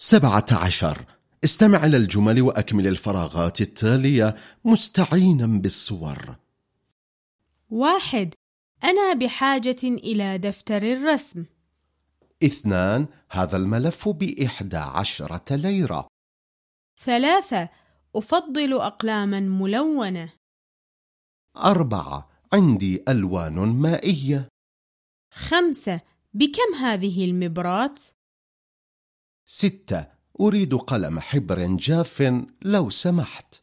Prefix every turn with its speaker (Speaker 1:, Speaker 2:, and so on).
Speaker 1: سبعة عشر. استمع إلى الجمل وأكمل الفراغات التالية مستعينا بالصور.
Speaker 2: واحد. أنا بحاجة إلى دفتر الرسم.
Speaker 1: اثنان. هذا الملف بإحدى عشرة ليرة.
Speaker 2: ثلاثة. أفضل أقلاما ملونة.
Speaker 1: أربعة. عندي ألوان مائية.
Speaker 2: خمسة. بكم هذه المبراة؟
Speaker 1: ستة. أريد قلم حبر جاف لو سمحت.